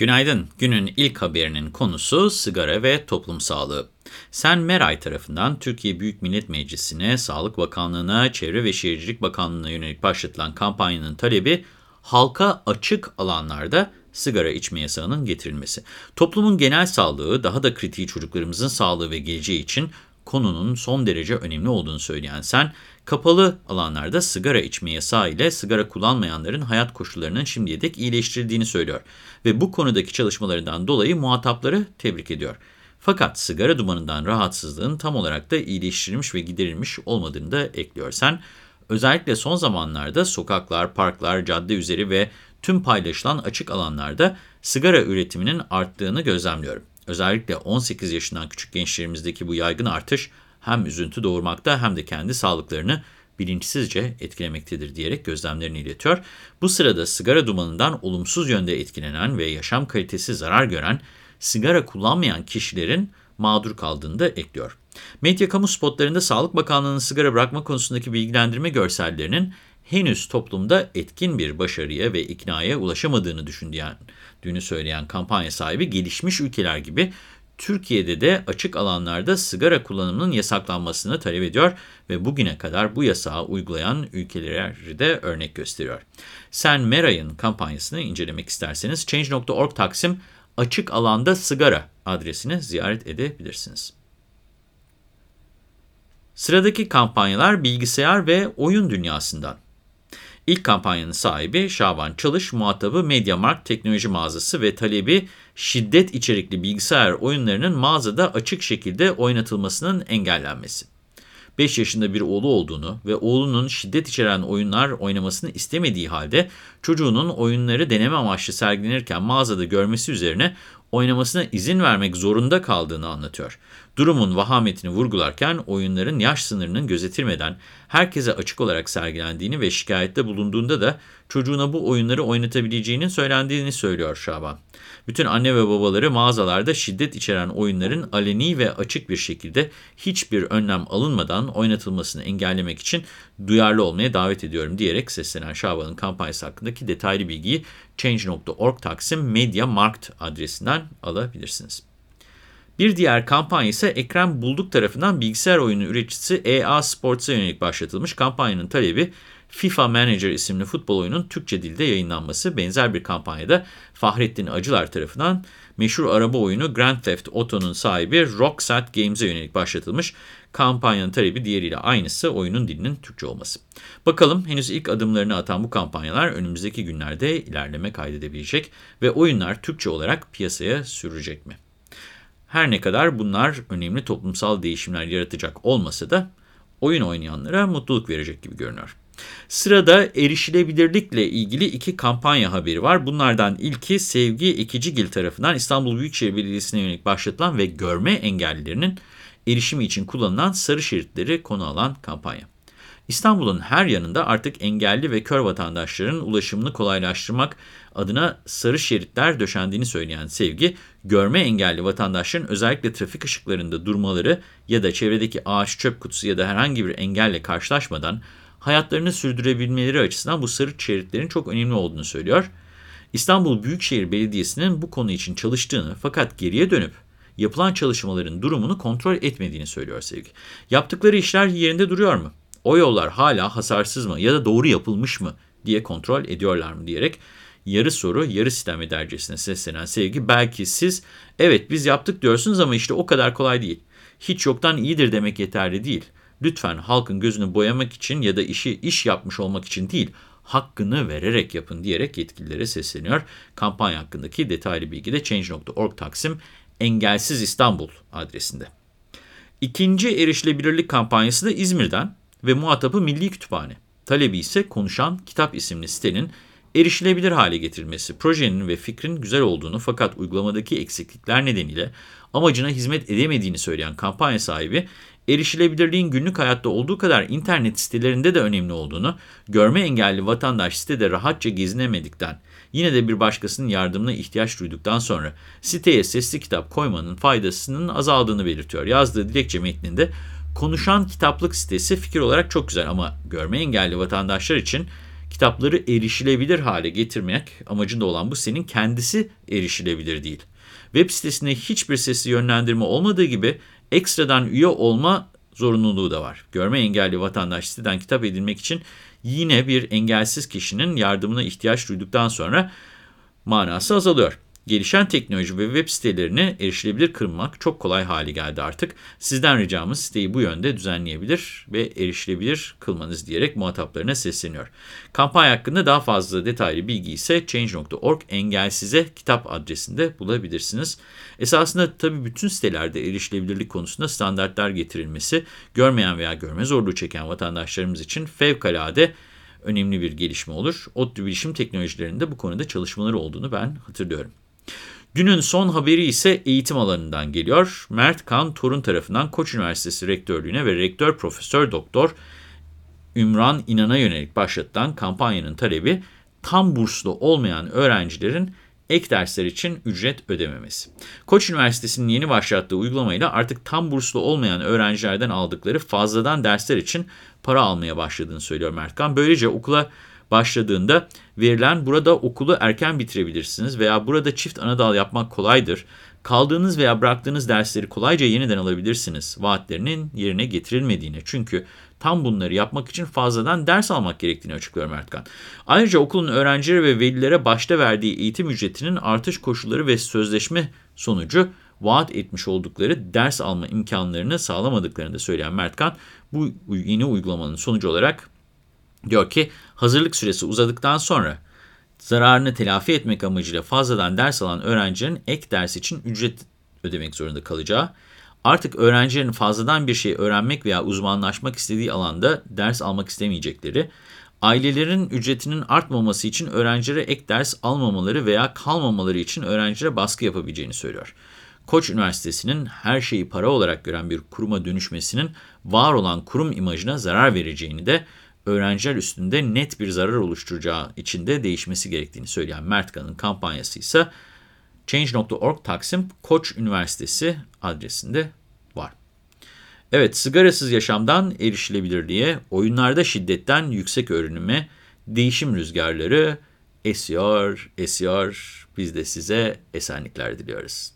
Günaydın. Günün ilk haberinin konusu sigara ve toplum sağlığı. Sen Meray tarafından Türkiye Büyük Millet Meclisi'ne, Sağlık Bakanlığı'na, Çevre ve Şehircilik Bakanlığı'na yönelik başlatılan kampanyanın talebi halka açık alanlarda sigara içme yasağının getirilmesi. Toplumun genel sağlığı, daha da kritiği çocuklarımızın sağlığı ve geleceği için konunun son derece önemli olduğunu söyleyen sen, kapalı alanlarda sigara içme yasağı ile sigara kullanmayanların hayat koşullarının şimdiye dek iyileştirildiğini söylüyor ve bu konudaki çalışmalarından dolayı muhatapları tebrik ediyor. Fakat sigara dumanından rahatsızlığın tam olarak da iyileştirilmiş ve giderilmiş olmadığını da ekliyor. Sen özellikle son zamanlarda sokaklar, parklar, cadde üzeri ve tüm paylaşılan açık alanlarda sigara üretiminin arttığını gözlemliyorum. Özellikle 18 yaşından küçük gençlerimizdeki bu yaygın artış hem üzüntü doğurmakta hem de kendi sağlıklarını bilinçsizce etkilemektedir diyerek gözlemlerini iletiyor. Bu sırada sigara dumanından olumsuz yönde etkilenen ve yaşam kalitesi zarar gören sigara kullanmayan kişilerin mağdur kaldığını da ekliyor. Medya kamu spotlarında Sağlık Bakanlığı'nın sigara bırakma konusundaki bilgilendirme görsellerinin henüz toplumda etkin bir başarıya ve iknaya ulaşamadığını düşündüğünü söyleyen kampanya sahibi gelişmiş ülkeler gibi Türkiye'de de açık alanlarda sigara kullanımının yasaklanmasını talep ediyor ve bugüne kadar bu yasağı uygulayan ülkeleri de örnek gösteriyor. Sen Meray'ın kampanyasını incelemek isterseniz Change.org Taksim Açık Alanda Sigara adresini ziyaret edebilirsiniz. Sıradaki kampanyalar bilgisayar ve oyun dünyasından. İlk kampanyanın sahibi Şaban Çalış, muhatabı MediaMarkt teknoloji mağazası ve talebi şiddet içerikli bilgisayar oyunlarının mağazada açık şekilde oynatılmasının engellenmesi. 5 yaşında bir oğlu olduğunu ve oğlunun şiddet içeren oyunlar oynamasını istemediği halde çocuğunun oyunları deneme amaçlı sergilenirken mağazada görmesi üzerine oynamasına izin vermek zorunda kaldığını anlatıyor. Durumun vahametini vurgularken oyunların yaş sınırının gözetilmeden herkese açık olarak sergilendiğini ve şikayette bulunduğunda da çocuğuna bu oyunları oynatabileceğinin söylendiğini söylüyor Şaban. Bütün anne ve babaları mağazalarda şiddet içeren oyunların aleni ve açık bir şekilde hiçbir önlem alınmadan oynatılmasını engellemek için duyarlı olmaya davet ediyorum diyerek seslenen Şaban'ın kampanyası hakkındaki detaylı bilgiyi Change.org Taksim Media Markt adresinden alabilirsiniz. Bir diğer kampanya ise Ekrem Bulduk tarafından bilgisayar oyunu üreticisi EA Sports'a yönelik başlatılmış kampanyanın talebi FIFA Manager isimli futbol oyunun Türkçe dilde yayınlanması. Benzer bir kampanyada Fahrettin Acılar tarafından meşhur araba oyunu Grand Theft Auto'nun sahibi Rocksat Games'e yönelik başlatılmış. Kampanyanın talebi diğeriyle aynısı oyunun dilinin Türkçe olması. Bakalım henüz ilk adımlarını atan bu kampanyalar önümüzdeki günlerde ilerleme kaydedebilecek ve oyunlar Türkçe olarak piyasaya sürecek mi? Her ne kadar bunlar önemli toplumsal değişimler yaratacak olmasa da oyun oynayanlara mutluluk verecek gibi görünüyor. Sırada erişilebilirlikle ilgili iki kampanya haberi var. Bunlardan ilki Sevgi Ekicigil tarafından İstanbul Büyükşehir Belediyesi'ne yönelik başlatılan ve görme engellilerinin erişimi için kullanılan sarı şeritleri konu alan kampanya. İstanbul'un her yanında artık engelli ve kör vatandaşların ulaşımını kolaylaştırmak adına sarı şeritler döşendiğini söyleyen Sevgi, görme engelli vatandaşların özellikle trafik ışıklarında durmaları ya da çevredeki ağaç, çöp kutusu ya da herhangi bir engelle karşılaşmadan hayatlarını sürdürebilmeleri açısından bu sarı şeritlerin çok önemli olduğunu söylüyor. İstanbul Büyükşehir Belediyesi'nin bu konu için çalıştığını fakat geriye dönüp yapılan çalışmaların durumunu kontrol etmediğini söylüyor Sevgi. Yaptıkları işler yerinde duruyor mu? O yollar hala hasarsız mı ya da doğru yapılmış mı diye kontrol ediyorlar mı diyerek yarı soru yarı sistem dercesine seslenen Sevgi belki siz evet biz yaptık diyorsunuz ama işte o kadar kolay değil. Hiç yoktan iyidir demek yeterli değil. Lütfen halkın gözünü boyamak için ya da işi iş yapmış olmak için değil, hakkını vererek yapın diyerek yetkililere sesleniyor. Kampanya hakkındaki detaylı bilgi de Change.org Taksim Engelsiz İstanbul adresinde. İkinci erişilebilirlik kampanyası da İzmir'den ve muhatabı Milli Kütüphane. Talebi ise Konuşan Kitap isimli sitenin erişilebilir hale getirilmesi. Projenin ve fikrin güzel olduğunu fakat uygulamadaki eksiklikler nedeniyle amacına hizmet edemediğini söyleyen kampanya sahibi, erişilebilirliğin günlük hayatta olduğu kadar internet sitelerinde de önemli olduğunu, görme engelli vatandaş sitede rahatça gezinemedikten, yine de bir başkasının yardımına ihtiyaç duyduktan sonra siteye sesli kitap koymanın faydasının azaldığını belirtiyor. Yazdığı dilekçe metninde konuşan kitaplık sitesi fikir olarak çok güzel ama görme engelli vatandaşlar için Kitapları erişilebilir hale getirmek amacında olan bu sitenin kendisi erişilebilir değil. Web sitesinde hiçbir sesli yönlendirme olmadığı gibi ekstradan üye olma zorunluluğu da var. Görme engelli vatandaş siteden kitap edinmek için yine bir engelsiz kişinin yardımına ihtiyaç duyduktan sonra manası azalıyor. Gelişen teknoloji ve web sitelerini erişilebilir kılmak çok kolay hale geldi artık. Sizden ricamız siteyi bu yönde düzenleyebilir ve erişilebilir kılmanız diyerek muhataplarına sesleniyor. Kampanya hakkında daha fazla detaylı bilgi ise change.org engelsize kitap adresinde bulabilirsiniz. Esasında tabii bütün sitelerde erişilebilirlik konusunda standartlar getirilmesi, görmeyen veya görme zorluğu çeken vatandaşlarımız için fevkalade önemli bir gelişme olur. ODTÜ Bilişim Teknolojilerinde bu konuda çalışmaları olduğunu ben hatırlıyorum. Günün son haberi ise eğitim alanından geliyor. Mert Kan Torun tarafından Koç Üniversitesi Rektörlüğüne ve Rektör Profesör Doktor Ümran İnan'a yönelik başlatılan kampanyanın talebi tam burslu olmayan öğrencilerin ek dersler için ücret ödememesi. Koç Üniversitesi'nin yeni başlattığı uygulamayla artık tam burslu olmayan öğrencilerden aldıkları fazladan dersler için para almaya başladığını söylüyor Mertkan. Böylece okula başladığında verilen burada okulu erken bitirebilirsiniz veya burada çift anadal yapmak kolaydır. Kaldığınız veya bıraktığınız dersleri kolayca yeniden alabilirsiniz. Vaatlerinin yerine getirilmediğine çünkü tam bunları yapmak için fazladan ders almak gerektiğini açıklıyor Mertkan. Ayrıca okulun öğrencileri ve velilere başta verdiği eğitim ücretinin artış koşulları ve sözleşme sonucu vaat etmiş oldukları ders alma imkanlarını sağlamadıklarını da söyleyen Mertkan, bu yeni uygulamanın sonucu olarak Diyor ki hazırlık süresi uzadıktan sonra zararını telafi etmek amacıyla fazladan ders alan öğrencilerin ek ders için ücret ödemek zorunda kalacağı, artık öğrencilerin fazladan bir şey öğrenmek veya uzmanlaşmak istediği alanda ders almak istemeyecekleri, ailelerin ücretinin artmaması için öğrencilere ek ders almamaları veya kalmamaları için öğrencilere baskı yapabileceğini söylüyor. Koç Üniversitesi'nin her şeyi para olarak gören bir kuruma dönüşmesinin var olan kurum imajına zarar vereceğini de öğrenciler üstünde net bir zarar oluşturacağı için de değişmesi gerektiğini söyleyen Mertkan'ın kampanyası ise Change.org Taksim Koç Üniversitesi adresinde var. Evet, sigarasız yaşamdan erişilebilirliğe, oyunlarda şiddetten yüksek öğrenime, değişim rüzgarları esiyor, esiyor. Biz de size esenlikler diliyoruz.